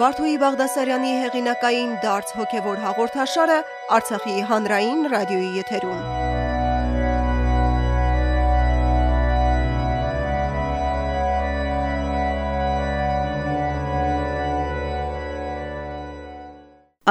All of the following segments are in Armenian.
Վարդուհի Բաղդասարյանի հեղինակային դարձ հոգևոր հաղորդաշարը Արցախի հանրային ռադիոյի եթերում։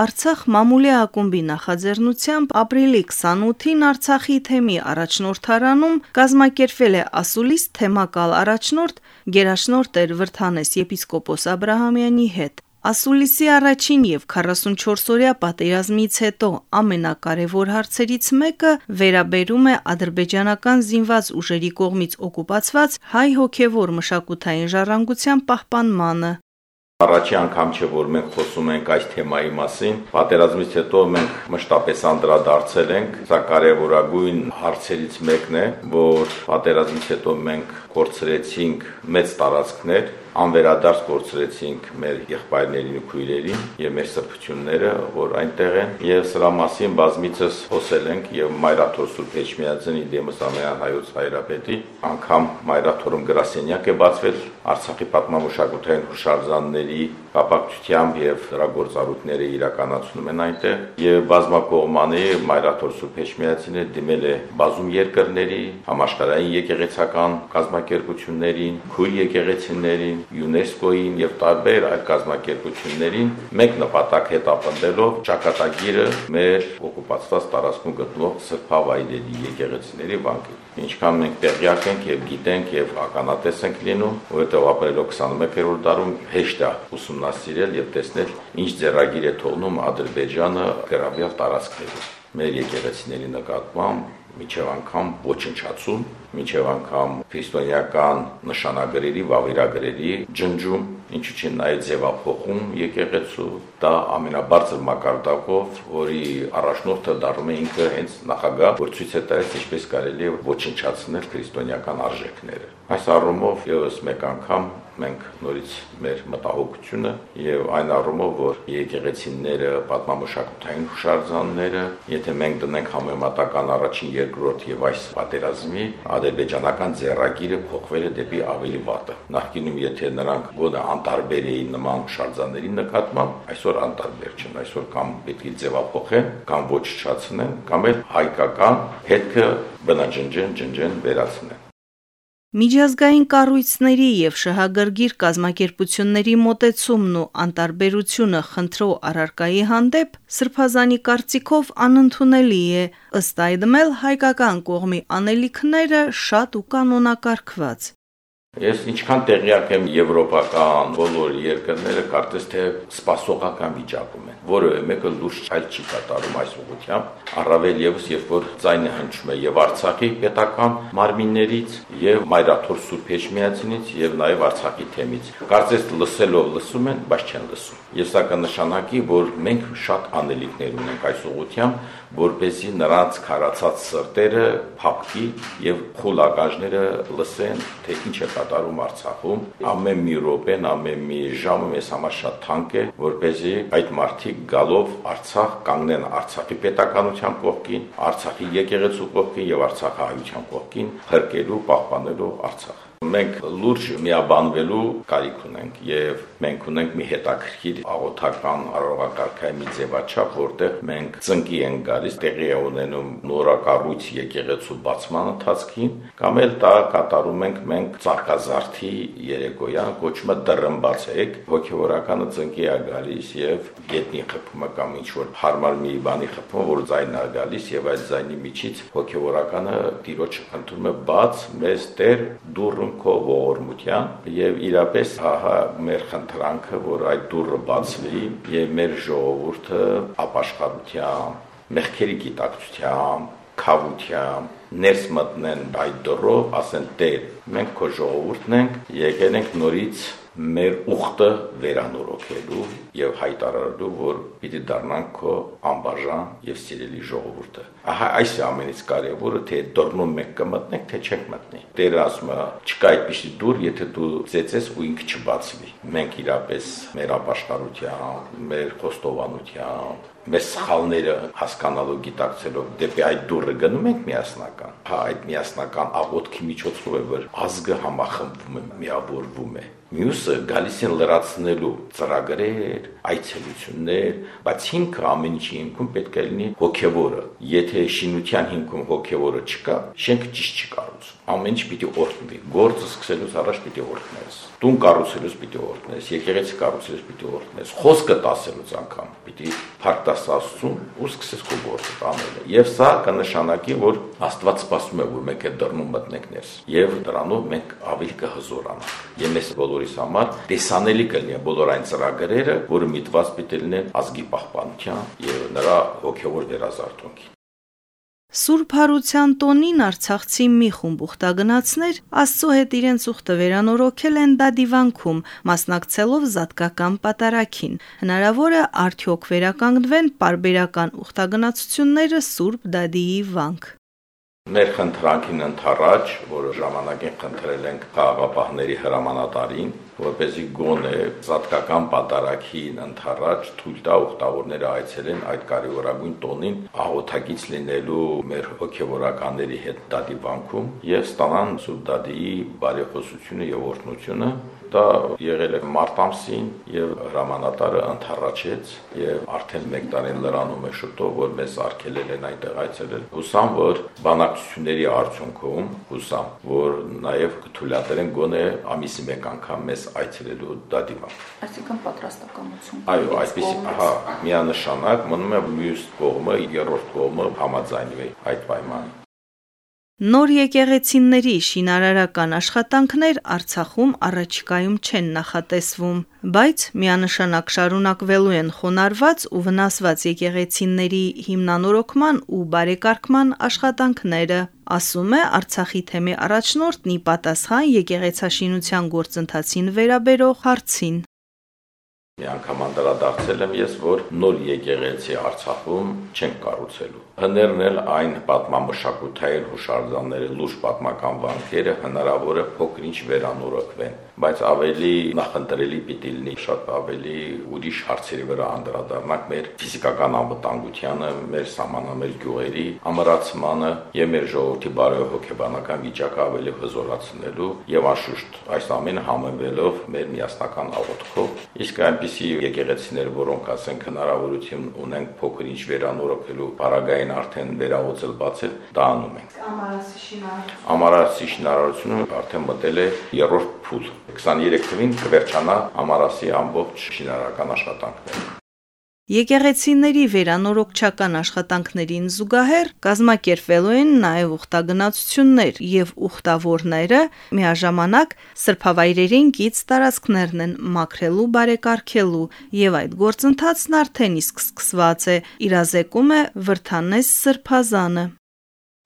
Արցախ մամուլի ակումբի նախաձեռնությամբ ապրիլի 28-ին Արցախի թեմի առաջնորդարանում կազմակերպվել է ասուլիս թեմակալ առաջնորդ Գերաշնորհ Տեր Վրթանես եպիսկոպոս Աբ รา համյանի հետ։ Ասուլիսի առաջին եւ 44-օրյա պատերազմից հետո ամենակարևոր հարցերից մեկը վերաբերում է ադրբեջանական զինված ուժերի կողմից օկուպացված հայ հոգևոր մշակութային ժառանգության պահպանմանը։ Առաջի անգամ չէ, որ մենք խոսում ենք այս թեմայի մասին։ Պատերազմից հետո մենք մշտապես անդրադարձել ենք, սա կարևորագույն հարցերից մեկն է, որ պատերազմից հետո մենք կորցրեցինք մեծ տարածքներ, անվերադարձ կորցրեցինք մեր եղբայրներին ու քույրերին եւ մեր սրբությունները, որ այնտեղ են, եւ սրա մասին բազմիցս խոսել ենք եւ Մայրաթոր Սուրբ Էջմիածնի դեմս ամենան հայոց հայրապետի անգամ Մայրաթորում գրասենյակ է բացվել Արցախի պատմամշակութային հուշարձանների կապակցությամբ եւ դրա գործառույթները իրականացնում են այնտեղ եւ բազմակողմանի Մայրաթոր Սուրբ Էջմիածինը դիմել է բազում երկրների, համաշխարհային եկեղեցական կազմակերպություններին, քույր եկեղեցիներին, ՅՈՒՆԵՍԿՕ-ին եւ տարբեր այլ կազմակերպություններին մեկ նպատակ հետապնդելով ճակատագիրը մեր օկուպացված տարածքում գտնվող սրբավայրերի եկեղեցիների վանքի։ Ինչքան մենք տեղյակ ենք եւ գիտենք եւ ականատես ենք լինում, որովհետեւ ապրելով 21-րդ դարում հեշտ է ուսումնասիրել եւ տեսնել ինչ ձեռագիր է թողնում Ադրբեջանը գրավյալ տարածքներում մեր եկեղեցիների նկատմամբ միջև անգամ ոչնչացում, միջև անգամ քրիստոնեական նշանագրերի, վավերագրերի ջնջում, ինչու՞ չի նաև ձևափոխում եկեղեցու, դա ամենաբարձր մակարդակով, որի առաջնորդը դառնում է ինքը հենց նախագահ, որ ցույց է տալիս ինչպես կարելի է ոչնչացնել քրիստոնեական արժեքները։ Այս առումով եւս մեկ անգամ մենք նորից մեր մտահոգությունը եւ այն առումով, որ եկեղեցիները, պատմամշակութային հուշարձանները, եթե մենք դնենք համեմատական առաջին, երկրորդ եւ այս պատերազմի, ադրբեջանական ձեռագիրը փոխվել է դեպի ավելի վատը։ Նախկինում եթե նրանք գոնե անտարբեր էին նման հուշարձանների նկատմամբ, այսօր անտարբեր չեն, այսօր կամ պետք է ձևափոխեն, կամ ոչնչացնեն, կամ էլ հայկական հետքը բնաջնջեն, ջնջեն, վերացնեն։ Միջազգային կառույցների եւ շահագրգիռ կազմակերպությունների մոտեցումն ու անտարբերությունը խնդրո առարկայի հանդեպ Սրբազանի կարծիքով անընդունելի է, ըստ այդմ էլ հայկական կողմի անելիքները շատ ու կանոնակարգված։ Ես ինչքան տեղյակ եմ եվրոպական բոլոր երկրները կարծես թե սպասողական վիճակում են, որը մեկը լուրջ այլ չի կատարում այս ուղությամբ, առավել եւս երբ որ ձայնը հնչում է եւ Արցախի պետական մարմիններից եւ Մայրաթոր Սուրբ Էջմիածինից եւ նաեւ Արցախի թեմից։ Կարծես լսելով լսում են, բայց չեն լսում։ Եվ սա կնշանակի, որ մենք շատ անելիքներ ունենք այս ուղությամբ, որ เป զի նրանց քարացած սրտերը փափկի եւ խուլագաժները լսեն, թե ինչ է կատարում Արցախում, ամեն մի րոպեն, ամեն մի ժամը մեզ համար շատ թանկ է, որպեսզի այդ մարդիկ գալով Արցախ կանգնեն Արցախի պետականության կողքին, Արցախի եկեղեցու կողքին եւ Արցախահայության կողքին, հրկելու, պահպանելու Արցախ մենք լուրջ միաբանվելու կարիք ունենք եւ մենք ունենք մի հետաքրքիր աղոթական առողակարգային մի ձևաչափ, որտեղ մենք ծնկի ենք գալիս տեղի է ունենում նորակառույց եկեղեցու բացման ընթացքին, կամ էլ դա կատարում ենք մենք ցարկազարթի երեկոյան, կոչումը դրմբաց եք, հոգեվորականը ծնկի է գալիս եւ գետնի խփումը կամ ինչ որ հարմար մի բանի խփումը, որ ձայնն է գալիս եւ այդ ձայնի միջից հոգեվորականը տիրոջ ընդունում է բաց մեզ Տեր դուրն քո ողորմության եւ իրապես ահա մեր խնդրանքը, որ այդ դուրը բացվի եւ մեր ժողովուրդը ապաշխարությամբ, մեղքերի գիտակցությամբ, խավությամբ ներս մտնեն այդ դրով, ասեն Տեր, մենք քո ժողովուրդն ենք, եկել ենք նորից մեր ուխտը վերանորոգելու եւ հայտարարելու, որ պիտի դառնանք քո անբաժան եւ սիրելի ժողովուրդը։ Ահա այս է ամենից կարևորը, թե դառնում մենք կմտնենք, թե չենք մտնի։ Տերը ասում է, չկա այդպիսի դուր, եթե դու ծեծես ու ինքը չբացվի։ Մենք իրապես մեր ապաշխարությամբ, մեր խոստովանությամբ, մեր սխալները հասկանալու գիտակցելով դեպի այդ դուրը գնում ենք միասնական։ Հա այդ միասնական աղոթքի միջոցով է որ ազգը համախմբվում է, միավորվում է Մյուսը գալիս են լրացնելու ծրագրեր, այցելություններ, բայց հիմքը ամեն ինչի հիմքում պետք է լինի հոգևորը։ Եթե շինության հիմքում հոգևորը չկա, շենքը ճիշտ չի կառուցվում։ Ամեն ինչ պիտի օրտնվի։ Գործը սկսելուց առաջ պիտի օրտնես։ Տուն կառուցելուց պիտի օրտնես, եկեղեցի կառուցելուց պիտի օրտնես, խոսքը տասելուց անգամ պիտի փարտաս Աստծուն ու սկսես քո գործը անելը։ Եվ սա կնշանակի, որ Աստված սպասում է, որ մենք այդ դռնում մտնենք ներս։ Եվ դրանով մենք ավելի կհզորանանք։ Եվ մեզ բոլորիս համար տեսանելի կլինի բոլոր այն ծրագրերը, որը միտված պիտի լինեն ազգի պահպանության եւ նրա հոգեվոր վերազարթոնքի։ Սուրբ Հարության տոնին Արցախցի մի խումբ ուխտագնացներ Աստծո հետ իրենց ուխտը վերանորոգել են դադիվանքում, մասնակցելով զատկական պատարակին։ Հնարավոր է արդյոք վերականգնվեն պարբերական ուխտագնացությունները Սուրբ Դադիի վանք։ Մեր խնդրանքին ընթառաջ, որը ժամանակին խնդրել ենք խաղաղապահների հրամանատարին, որպեսզի գոնե զատկական պատարակին ընթառաջ թույլ տա ուխտավորները այցելեն այդ կարևորագույն տոնին աղոթակից լինելու մեր հոգևորականների հետ դադի վանքում եւ ստանան Սուրբ Դադիի բարեխոսությունը եւ օրհնությունը դա եղել է մարտ ամսին եւ հրամանատարը ընթառաջեց եւ արդեն 1 տարին լրանում է շուտով որ մեզ արգելել են այնտեղ այցելել հուսամ որ բանակցությունների արդյունքում հուսամ որ նաեւ կթույլատրեն գոնե ամիսի մեկ անգամ մեզ այցելելու դադիվա։ Այսինքն պատրաստակամություն։ Այո, այսպեսի, ահա, միանշանակ մնում է մյուս կողմը, երրորդ կողմը համաձայնվի այդ պայմանին։ Նոր եկեղեցիների շինարարական աշխատանքներ Արցախում առաջիկայում չեն նախատեսվում, բայց միանշանակ շարունակվելու են խոնարհված ու վնասված եկեղեցիների հիմնանորոգման ու բարեկարգման աշխատանքները, ասում է Արցախի թեմի առաջնորդն ի պատասխան եկեղեցաշինության գործընթացին վերաբերող հարցին։ Մի անգամ անդրադարձել եմ ես, որ նոր եկեղեցի Արցախում չեն կառուցելու։ Հներն էլ այն պատմամշակութային հուշարձանները, լուրջ պատմական վանքերը հնարավոր է փոքրինչ վերանորոգվեն, բայց ավելի նախընտրելի պիտի լինի շատ ավելի ուրիշ հարցերի վրա անդրադառնանք մեր ֆիզիկական անվտանգությանը, մեր սահմանամեր գյուղերի ամրացմանը եւ մեր ժողովրդի բարոյահոգեբանական վիճակը ավելի հզորացնելու եւ անշուշտ այս ամենը համեմվելով մեր միասնական աղոթքով, իսկ այնպիսի եկեղեցիներ, որոնք ասենք հնարավորություն ունենք փոքրինչ վերանորոգելու բարագային արդեն վերահոսել բացել, դա անում ենք։ Ամարասի շինարարությունը արդեն մտել է երրորդ փուլ 23 թվին կվերջանա Ամարասի ամբողջ շինարարական աշխատանքները։ Եկեղեցիների վերանորոգչական աշխատանքներին զուգահեռ կազմակերպվելու են նաև ուխտագնացություններ եւ ուխտավորները միաժամանակ սրբավայրերին գից տարածքներն են մաքրելու բարեկարգելու եւ այդ գործընթացն արդեն իսկ սկսված է իրազեկում է Վրթանես Սրբազանը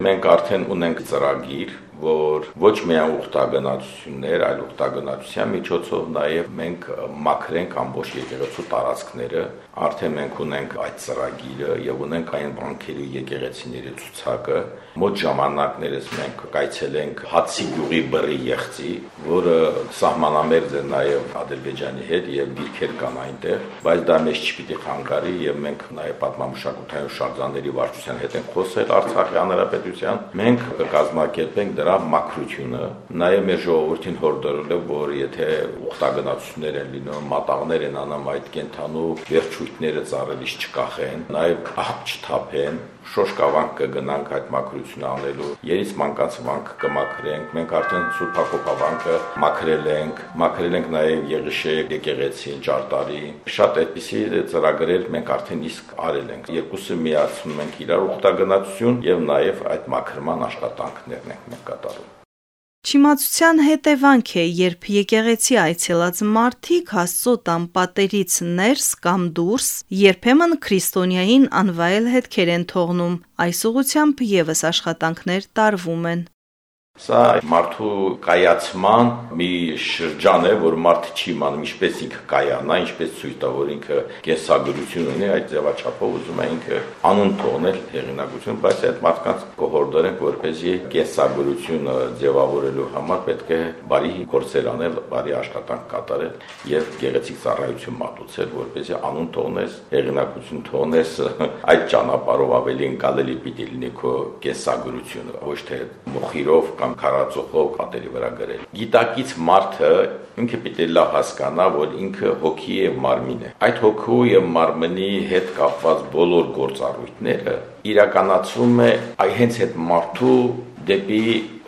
Մենք արդեն ունենք ծրագիր, որ ոչ միայն ուխտագնացություններ, այլ ուխտագնացության միջոցով նաև մենք մաքրենք ամբողջ եկեղեցու տարածքները, արդեն մենք ունենք այդ ծրագիրը եւ ունենք այն բանկերի եկեղեցիների ցուցակը։ Մոտ ժամանակներս մենք կայցելենք Հացի գյուղի բռի եղծի, որը սահմանամերձ է նաև Ադրբեջանի հետ եւ դիրքեր կան այնտեղ, բայց դա մեզ չպիտի խանգարի եւ մենք նաև պատմամշակութային շարժանների վարչության հետ ենք խոսել Արցախի հանրապետության։ Մենք կկազմակերպենք դրա մակրությունը, նաև մեր ժողովրդին հորդորելով, որ եթե ուխտագնացություններ են լինում, մատաղներ են անում այդ կենթանու վերջույթները ծառելիս չկախեն, նաև աղբ չթափեն, շոշկավանք կգնանք այդ մակրությունը անելու, երից մանկած վանք կմաքրենք, մենք արդեն Սուրբ Հակոբավանքը մաքրել ենք, մաքրել ենք նաև Եղիշե եկեղեցին, Ճարտարի, շատ այդպիսի ծրագրեր մենք արդեն իսկ արել ենք։ Երկուսը միացնում ենք իրար ուխտագնացություն եւ նաև այդ մաքրման աշխատանքներն ենք մենք կատարում։ Չիմացության հետևանք է, երբ եկեղեցի այցելած մարդիկ Աստծո տան պատերից ներս կամ դուրս երբեմն քրիստոնյային անվայել հետքեր են թողնում։ Այս ուղությամբ եւս աշխատանքներ տարվում են։ Սա մարդու կայացման մի շրջան է, որ մարդը չի իմանում ինչպես ինքը կայանա, ինչպես ցույց տա, որ ինքը կենսագրություն ունի, այդ ձևաչափով ուզում է ինքը անուն թողնել հեղինակություն, բայց այդ մարդկանց կհորդորենք, որպեսզի կենսագրությունը ձևավորելու համար պետք է բարի գործեր անել, բարի աշխատանք կատարել եւ գեղեցիկ ծառայություն մատուցել, որպեսզի անուն թողնես, հեղինակություն թողնես, այդ ճանապարհով ավելի ընկալելի պիտի լինի քո կենսագրությունը, ոչ թե մոխիրով կամ քարածոխով պատերի վրա գրել։ Գիտակից մարդը ինքը պիտի լավ հասկանա, որ ինքը հոգի եւ մարմին է։ Այդ հոգու եւ մարմնի հետ կապված բոլոր գործառույթները իրականացվում է այ հենց այդ մարդու դեպի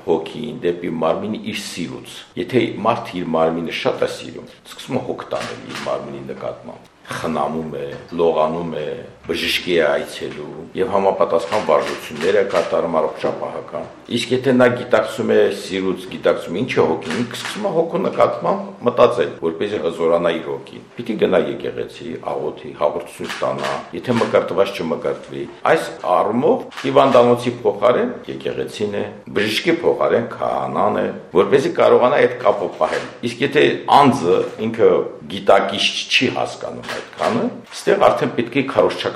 հոգին, դեպի մարմինը իր սիրուց։ Եթե մարդը իր մարմինը շատ է սիրում, սկսում է հոգ տանել իր մարմինի նկատմամբ խնամում է, լողանում է, բժշկի է այցելու եւ համապատասխան վարժություններ է կատարում առողջապահական։ Իսկ եթե նա գիտակցում է սիրուց, գիտակցում ինչ է հոգին, սկսում է հոգու նկատմամբ մտածել, որպեսզի հզորանա իր հոգին։ Պիտի գնա եկեղեցի, աղոթի, հաղորդություն ստանա, եթե մկրտված չմկրտվի։ Այս առումով հիվանդանոցի փոխարեն եկեղեցին է, բժշկի փոխարեն քահանան է, որպեսզի կարողանա այդ կապը պահել։ Իսկ եթե անձը ինքը գիտակից չի հասկանում այդքանը, ստեղ արդեն պետք է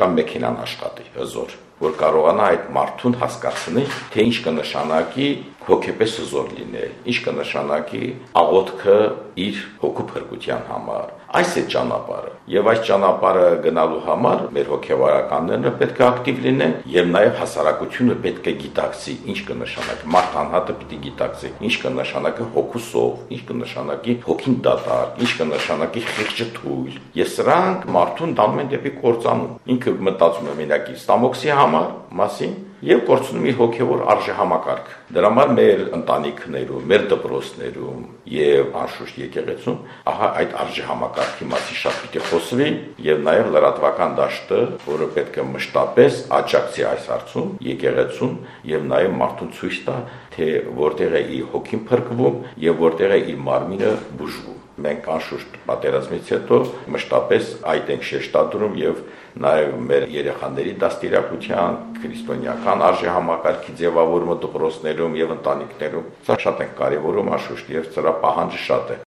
քարոշչական մեքենան աշխատի հզոր, որ կարողանա այդ մարդուն հասկացնի, թե ինչ կնշանակի հոգեպես հզոր լինել, ինչ կնշանակի աղոթքը իր հոգու փրկության համար, Այս է ճանապարհը։ Եվ այս ճանապարհը գնալու համար մեր հոգեվարականները պետք է ակտիվ լինեն եւ նաեւ հասարակությունը պետք է գիտակցի ինչ կնշանակի մարդ անհատը պիտի գիտակցի ինչ կնշանակի հոգուսով, ինչ կնշանակի հոգին դատար, ինչ կնշանակի խիղճը թույլ։ Եվ սրանք մարդուն դանում են դեպի կործանում։ Ինքը մտածում է մենակ իր ստամոքսի համար, մասին եւ կորցնում իր հոգեվոր արժեհամակարգ։ Դրա համար մեր ընտանիքներում, մեր դպրոցներում եւ անշուշտ եկեղեցում ահա այդ արժեհամակարգի մասի շատ պիտի խոսվի եւ նաեւ լրատվական դաշտը, որը պետք է մշտապես աջակցի այս հարցում եկեղեցուն եւ նաեւ մարդուն ցույց տա, թե որտեղ է իր հոգին փրկվում եւ որտեղ է իր մարմինը բուժվում մենք անշուշտ պատերազմից հետո մշտապես այդ ենք շեշտադրում եւ նաեւ մեր երեխաների դաստիարակության քրիստոնեական արժեհամակարգի ձևավորումը դպրոցներում եւ ընտանիքներում սա շատ ենք կարեւորում անշուշտ եւ սրա պահանջը շատ է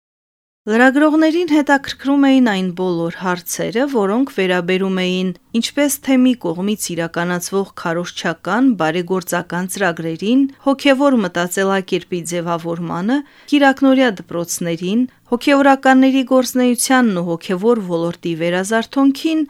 Լրագրողներին հետաքրքրում էին այն բոլոր հարցերը, որոնք վերաբերում էին ինչպես թեմի կողմից իրականացվող քարոշչական, բարեգործական ծրագրերին, հոգևոր մտածելակերպի ձևավորմանը, Կիրակնորիա դպրոցներին, հոգևորականների գործնեությանն ու հոգևոր ոլորտի վերազարթոնքին,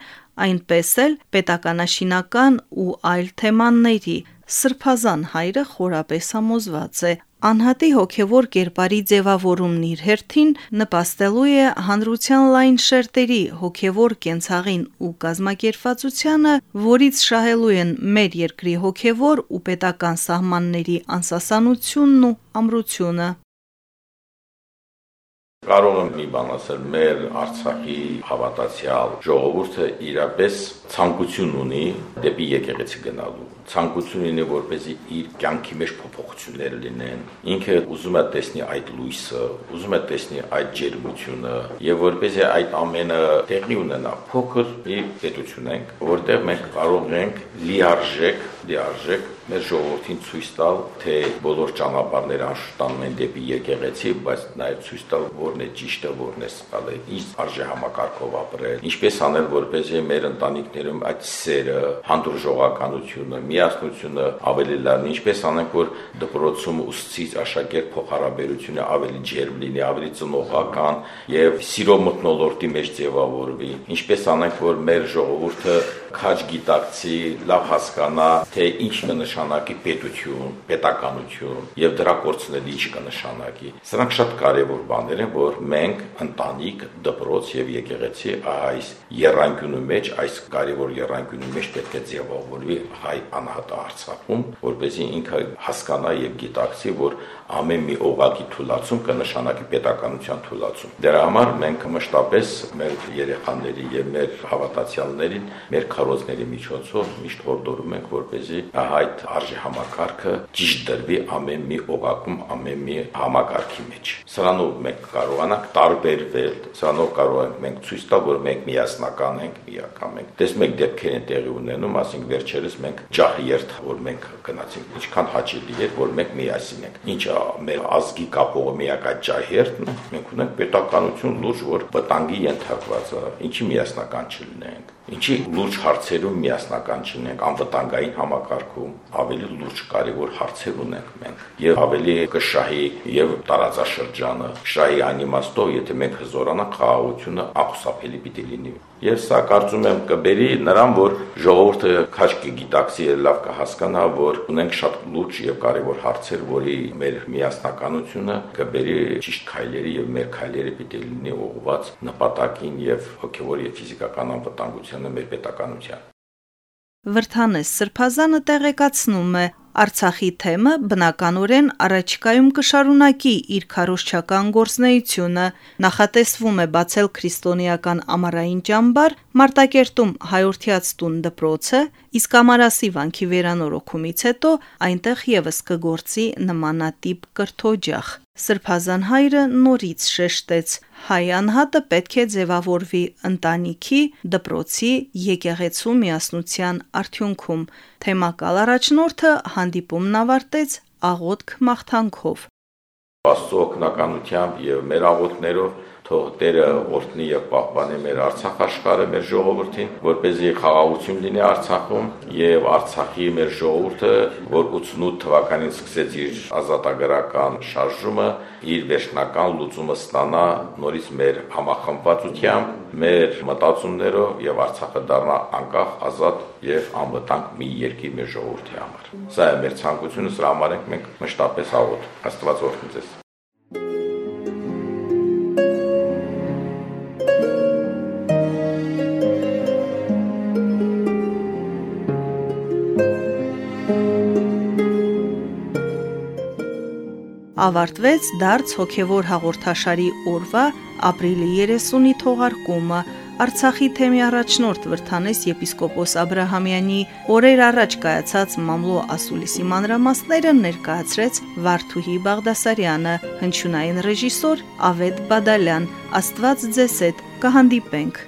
այնպես էլ պետականաշինական ու այլ թեմաների։ Սրբազան հայրը խորապես համոզված է, անհատի հոգևոր կերպարի ձևավորումն իր հերթին նպաստելու է հանրության լայն շերտերի հոգևոր կենցաղին ու կազմակերպվածությանը, որից շահելու են մեր երկրի հոգևոր ու պետական սահմանների անսասանությունն ու ամրությունը։ Կարող եմ մի բան ասել, մեր Արցախի հավատացյալ ժողովուրդը իրապես ցանկություն ունի դեպի եկեղեցի գնալու ցանկություն ունի որպեսզի իր կյանքի մեջ փոփոխություններ լինեն ինքը ուզում է տեսնի այդ լույսը ուզում է տեսնի այդ ջերմությունը եւ որպեսզի այդ ամենը տեղի ունենա փոքր մի պետություն ենք որտեղ մենք կարող ենք լիարժեք լիարժեք մեր ժողովրդին ցույց տալ, թե բոլոր ճանապարհները անշտանում են դեպի եկեղեցի, բայց նաև ցույց տալ, որն է ճիշտը, որն է սխալը, ինչ արժե համակարգով ապրել, ինչպես անել, որպեսզի մեր ընտանիքներում այդ սերը, հանդուրժողականությունը, միասնությունը ավելի լավն, ինչպես անենք, որ դպրոցում ուսուցիչ աշակերտ փոխհարաբերությունը ավելի ջերմ լինի, ավելի ծնողական եւ սիրո մտնոլորտի մեջ ձևավորվի, ինչպես անենք, որ մեր ժողովուրդը քաջ գիտակցի, լավ հասկանա, թե ինչ կնշանակի պետություն, պետականություն եւ դրա կորցնելը ինչ կնշանակի։ Սրանք շատ կարեւոր բաներ են, որ մենք ընտանիք, դպրոց եւ եկեղեցի այս երանգյունու մեջ, այս կարեւոր երանգյունու մեջ պետք է ձևավորվի հայ անհատը Արցախում, որպեսզի ինքը հասկանա եւ գիտակցի, որ ամեն մի օղակի թույլացում կնշանակի պետականության թույլացում։ Դրա համար մենք մշտապես մեր երեխաների եւ մեր հավատացյալներին մեր քարոզների միջոցով միշտ հորդորում ենք, որպեսզի այդ արժե համակարգը ճիշտ դրվի ամեն մի օղակում, ամեն մի համակարգի մեջ։ Սրանով մենք կարողանանք տարբերվել, սրանով կարող ենք մենք ցույց տալ, որ մենք միասնական ենք, միական ենք։ Տեսնում եք դեպքեր են տեղի ունենում, ասենք վերջերս մենք ջահ երթ, որ մենք գնացինք, ինչքան հաճելի էր, որ մենք միասին ենք։ Ինչը մեր ազգի կապողը միակ այդ ջահերթն է, մենք ունենք պետականություն լուրջ, որ վտանգի ենթարկված է, ինչի միասնական չլինենք Ինչի լուրջ հարցերում միասնական չունենք, անվտանգային համակարգում ավելի լուրջ կարևոր հարցեր ունենք մենք եւ ավելի կշահի եւ տարածաշրջանը շահի անիմաստով եթե մենք հզորանանք խաղաղությունը ախուսափելի պիտի լինի եւ սա կարծում եմ կբերի նրան որ ժողովուրդը քաչ կգիտակցի լավ կհասկանա որ ունենք շատ լուրջ եւ կարևոր հարցեր որի մեր միասնականությունը կբերի ճիշտ քայլերի եւ մեր քայլերը պիտի լինի ուղղված նպատակին եւ հոգեվոր եւ ֆիզիկական անվտանգությանը մեր պետականության Վրթանես Սրբազանը տեղեկացնում է, Արցախի թեմը բնականորեն առաջիկայում կշարունակի իր քարոշչական գործնեությունը, նախատեսվում է բացել քրիստոնեական ամառային ճամբար, Մարտակերտում հայորդյաց տուն դպրոցը, իսկ Ամարասի վանքի վերանորոգումից հետո այնտեղ եւս կգործի նմանատիպ կրթօջախ։ Սրբազան հայրը նորից շեշտեց. հայ անհատը պետք է ձևավորվի ընտանիքի, դպրոցի, եկեղեցու միասնության արդյունքում։ Թեմակալ առաջնորդը հանդիպումն ավարտեց աղոթք մաղթանքով։ Աստծո օգնականությամբ եւ մեր աղոթներով թող Տերը օրհնի եւ պահպանի մեր Արցախ աշխարհը, մեր ժողովրդին, որ เป զի խաղաղություն լինի Արցախում եւ Արցախի մեր ժողովուրդը, որ 88 թվականին սկսեց իր ազատագրական շարժումը, իր վերջնական լուծումը ստանա նորից մեր համախմբվածությամբ, մեր մտածումներով եւ Արցախը դառնա անկախ, ազատ եւ անվտանգ մի երկիր մեր ժողովրդի համար։ Սա է մեր ցանկությունը, սրա համար ենք մենք մշտապես աղոթ։ Աստված օրհնի ձեզ։ ավարտվեց դարձ հոգևոր հաղորդաշարի օրվա ապրիլի 30-ի թողարկումը Արցախի թեմի առաջնորդ Վրթանես եպիսկոպոս Աբ รา համյանի օրեր առաջ կայացած մամլո ասուլիսի մանրամասները ներկայացրեց Վարդուհի Բաղդասարյանը, հնչյունային ռեժիսոր Ավետ Բադալյան։ Աստված ձեզ հետ կհանդիպենք